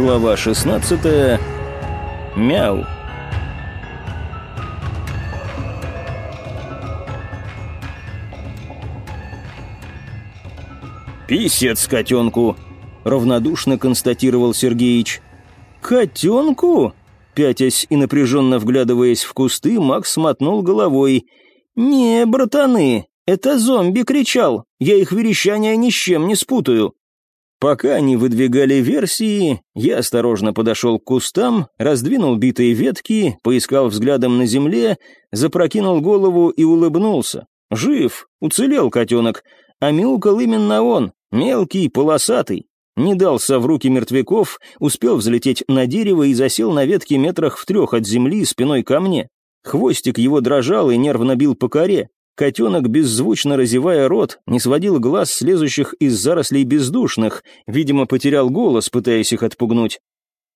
Глава 16. Мяу. «Писец котенку!» — равнодушно констатировал Сергеич. «Котенку?» Пятясь и напряженно вглядываясь в кусты, Макс мотнул головой. «Не, братаны, это зомби кричал. Я их верещание ни с чем не спутаю». Пока они выдвигали версии, я осторожно подошел к кустам, раздвинул битые ветки, поискал взглядом на земле, запрокинул голову и улыбнулся. Жив, уцелел котенок, а мяукал именно он, мелкий, полосатый. Не дался в руки мертвяков, успел взлететь на дерево и засел на ветке метрах в трех от земли спиной ко мне. Хвостик его дрожал и нервно бил по коре. Котенок, беззвучно разевая рот, не сводил глаз слезущих из зарослей бездушных, видимо, потерял голос, пытаясь их отпугнуть.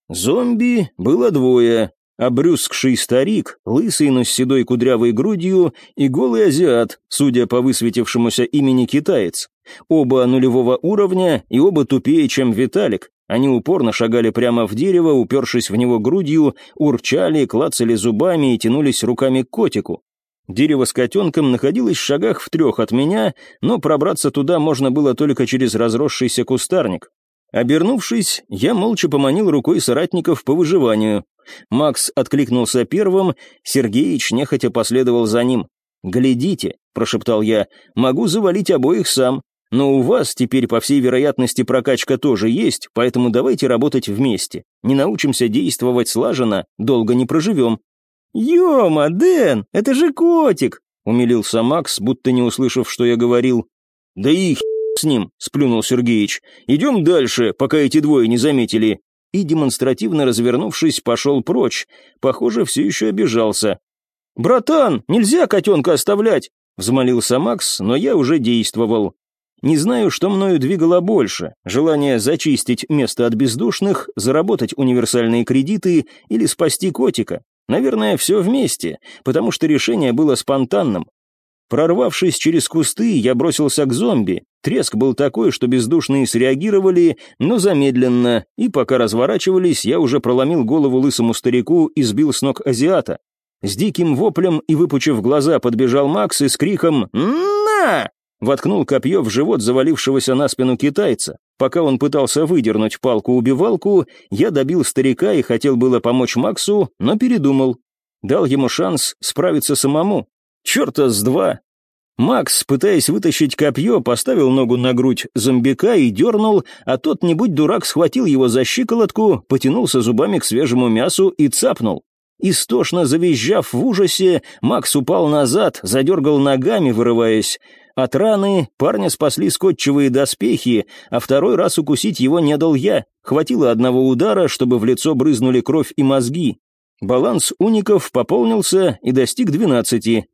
Зомби было двое. Обрюзгший старик, лысый, но с седой кудрявой грудью, и голый азиат, судя по высветившемуся имени китаец. Оба нулевого уровня и оба тупее, чем Виталик. Они упорно шагали прямо в дерево, упершись в него грудью, урчали, клацали зубами и тянулись руками к котику. Дерево с котенком находилось в шагах в трех от меня, но пробраться туда можно было только через разросшийся кустарник. Обернувшись, я молча поманил рукой соратников по выживанию. Макс откликнулся первым, Сергеич нехотя последовал за ним. «Глядите», — прошептал я, — «могу завалить обоих сам. Но у вас теперь, по всей вероятности, прокачка тоже есть, поэтому давайте работать вместе. Не научимся действовать слаженно, долго не проживем». «Ема, Дэн, это же котик!» — умилился Макс, будто не услышав, что я говорил. «Да и с ним», — сплюнул Сергеич. «Идем дальше, пока эти двое не заметили». И, демонстративно развернувшись, пошел прочь. Похоже, все еще обижался. «Братан, нельзя котенка оставлять!» — взмолился Макс, но я уже действовал. Не знаю, что мною двигало больше. Желание зачистить место от бездушных, заработать универсальные кредиты или спасти котика. Наверное, все вместе, потому что решение было спонтанным. Прорвавшись через кусты, я бросился к зомби. Треск был такой, что бездушные среагировали, но замедленно, и пока разворачивались, я уже проломил голову лысому старику и сбил с ног азиата. С диким воплем и выпучив глаза подбежал Макс и с криком «На!» Воткнул копье в живот завалившегося на спину китайца. Пока он пытался выдернуть палку-убивалку, я добил старика и хотел было помочь Максу, но передумал. Дал ему шанс справиться самому. Черта с два. Макс, пытаясь вытащить копье, поставил ногу на грудь зомбика и дернул, а тот, не будь дурак, схватил его за щиколотку, потянулся зубами к свежему мясу и цапнул. Истошно завизжав в ужасе, Макс упал назад, задергал ногами, вырываясь. От раны парня спасли скотчевые доспехи, а второй раз укусить его не дал я. Хватило одного удара, чтобы в лицо брызнули кровь и мозги. Баланс уников пополнился и достиг двенадцати.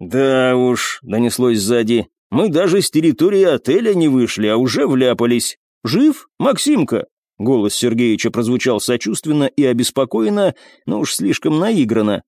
«Да уж», — донеслось сзади, — «мы даже с территории отеля не вышли, а уже вляпались. Жив, Максимка?» Голос Сергеича прозвучал сочувственно и обеспокоенно, но уж слишком наигранно.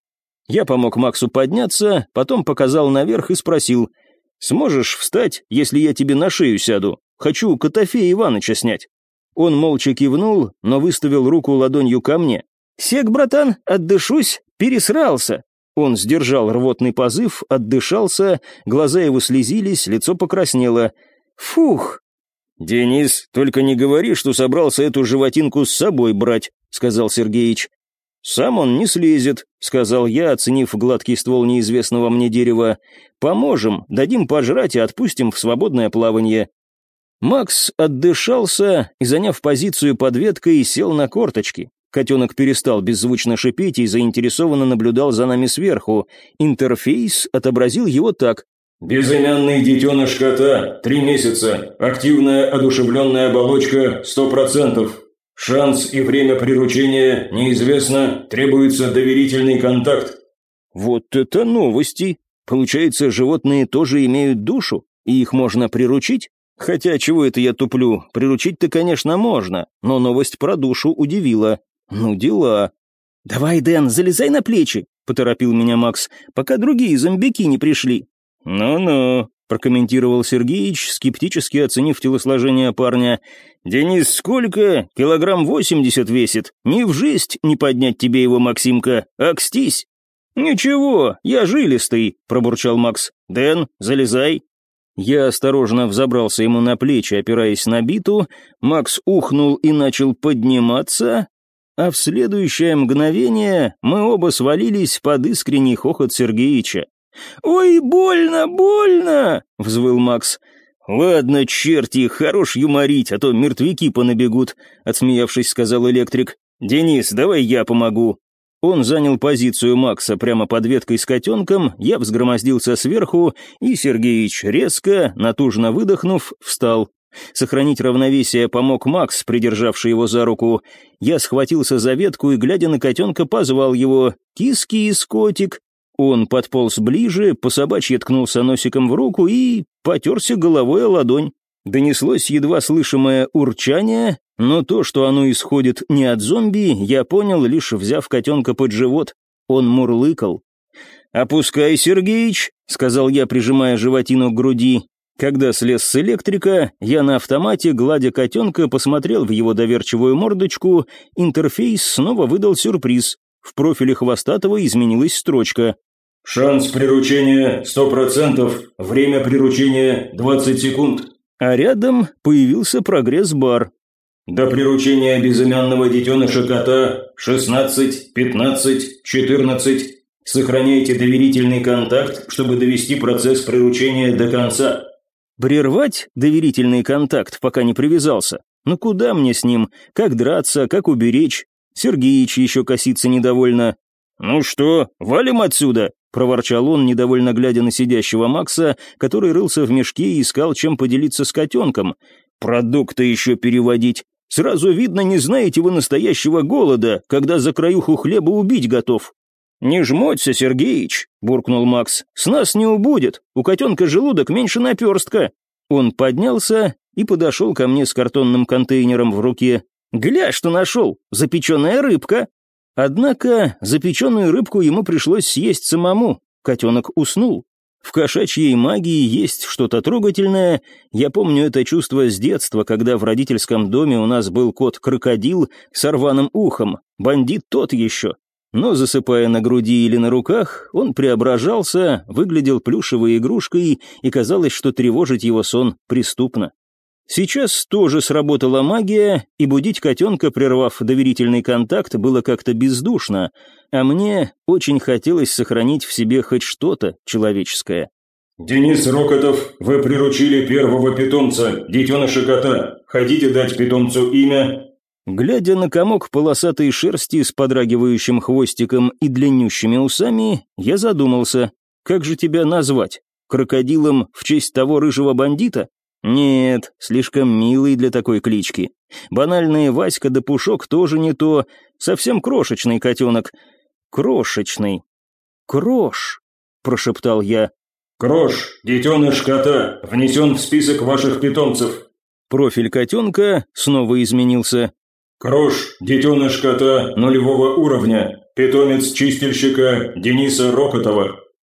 Я помог Максу подняться, потом показал наверх и спросил — Сможешь встать, если я тебе на шею сяду? Хочу Котофея Иваныча снять». Он молча кивнул, но выставил руку ладонью ко мне. «Сек, братан, отдышусь, пересрался». Он сдержал рвотный позыв, отдышался, глаза его слезились, лицо покраснело. «Фух!» «Денис, только не говори, что собрался эту животинку с собой брать», — сказал Сергеич. «Сам он не слезет», — сказал я, оценив гладкий ствол неизвестного мне дерева. «Поможем, дадим пожрать и отпустим в свободное плавание». Макс отдышался и, заняв позицию под веткой, сел на корточки. Котенок перестал беззвучно шипеть и заинтересованно наблюдал за нами сверху. Интерфейс отобразил его так. «Безымянный детеныш кота, три месяца, активная одушевленная оболочка, сто процентов, Шанс и время приручения неизвестно, требуется доверительный контакт. Вот это новости! Получается, животные тоже имеют душу, и их можно приручить? Хотя, чего это я туплю? Приручить-то, конечно, можно, но новость про душу удивила. Ну, дела. «Давай, Дэн, залезай на плечи», — поторопил меня Макс, «пока другие зомбики не пришли». «Ну-ну», прокомментировал Сергеич, скептически оценив телосложение парня. «Денис сколько? Килограмм восемьдесят весит. Ни в жизнь не поднять тебе его, Максимка. Акстись!» «Ничего, я жилистый», — пробурчал Макс. «Дэн, залезай». Я осторожно взобрался ему на плечи, опираясь на биту. Макс ухнул и начал подниматься, а в следующее мгновение мы оба свалились под искренний хохот Сергеича. «Ой, больно, больно!» — взвыл Макс. «Ладно, черти, хорош юморить, а то мертвяки понабегут», — отсмеявшись, сказал электрик. «Денис, давай я помогу». Он занял позицию Макса прямо под веткой с котенком, я взгромоздился сверху, и Сергеич, резко, натужно выдохнув, встал. Сохранить равновесие помог Макс, придержавший его за руку. Я схватился за ветку и, глядя на котенка, позвал его «Кис-кис, котик». Он подполз ближе, по собачьи ткнулся носиком в руку и потерся головой о ладонь. Донеслось едва слышимое урчание, но то, что оно исходит не от зомби, я понял, лишь взяв котенка под живот. Он мурлыкал. «Опускай, Сергеич», — сказал я, прижимая животину к груди. Когда слез с электрика, я на автомате, гладя котенка, посмотрел в его доверчивую мордочку, интерфейс снова выдал сюрприз. В профиле хвостатого изменилась строчка. «Шанс приручения 100%, время приручения 20 секунд». А рядом появился прогресс-бар. До приручения безымянного детеныша кота 16, 15, 14. Сохраняйте доверительный контакт, чтобы довести процесс приручения до конца. Прервать доверительный контакт, пока не привязался? Ну куда мне с ним? Как драться, как уберечь? Сергеич еще косится недовольно. «Ну что, валим отсюда?» – проворчал он, недовольно глядя на сидящего Макса, который рылся в мешке и искал, чем поделиться с котенком. «Продукты еще переводить. Сразу видно, не знаете вы настоящего голода, когда за краюху хлеба убить готов». «Не жмоться, Сергеич», — буркнул Макс. «С нас не убудет. У котенка желудок меньше наперстка». Он поднялся и подошел ко мне с картонным контейнером в руке. «Гля, что нашел! Запеченная рыбка!» Однако запеченную рыбку ему пришлось съесть самому. Котенок уснул. В кошачьей магии есть что-то трогательное. Я помню это чувство с детства, когда в родительском доме у нас был кот-крокодил с рваным ухом. Бандит тот еще. Но засыпая на груди или на руках, он преображался, выглядел плюшевой игрушкой, и казалось, что тревожить его сон преступно. Сейчас тоже сработала магия, и будить котенка, прервав доверительный контакт, было как-то бездушно, а мне очень хотелось сохранить в себе хоть что-то человеческое. «Денис Рокотов, вы приручили первого питомца, детеныша кота. Хотите дать питомцу имя?» Глядя на комок полосатой шерсти с подрагивающим хвостиком и длиннющими усами, я задумался, как же тебя назвать? Крокодилом в честь того рыжего бандита? Нет, слишком милый для такой клички. Банальные Васька да Пушок тоже не то, совсем крошечный котенок. Крошечный. Крош, прошептал я. Крош, детеныш кота, внесен в список ваших питомцев. Профиль котенка снова изменился. Крош, детеныш кота нулевого уровня, питомец чистильщика Дениса Рокотова.